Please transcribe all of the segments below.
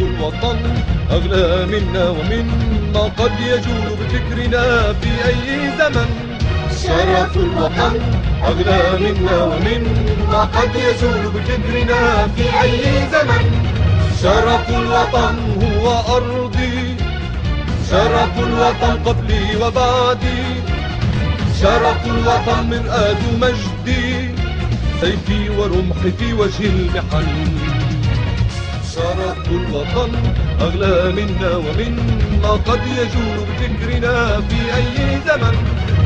الوطن أغلى منا ومما قد يجول بفكرنا في أي زمن. شرف الوطن أغلى منا ومما قد يجول بفكرنا في أي زمن. شرف الوطن هو أرضي شرف الوطن قبلي وبعدي. شرف الوطن مرآة مجدي سيفي ورمحي في وجه المحن. الوطن أغلى منا ومما قد يجول بفكرنا في أي زمن.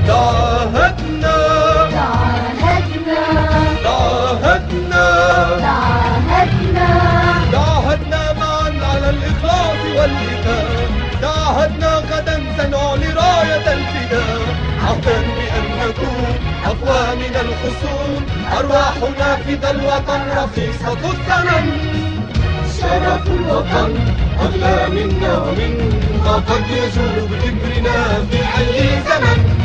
تعهدنا. تعهدنا. تعهدنا. تعهدنا. تعهدنا معا على الإخلاص والإيثار تعهدنا غدا سنعلي راية الفداء. عهدا بأن نكون أقوى من الخصوم. أرواحنا فدا الوطن رخيصة الثمن. شرف الوطن أغلى منا ومما قد يجول بفكرنا في أي زمن.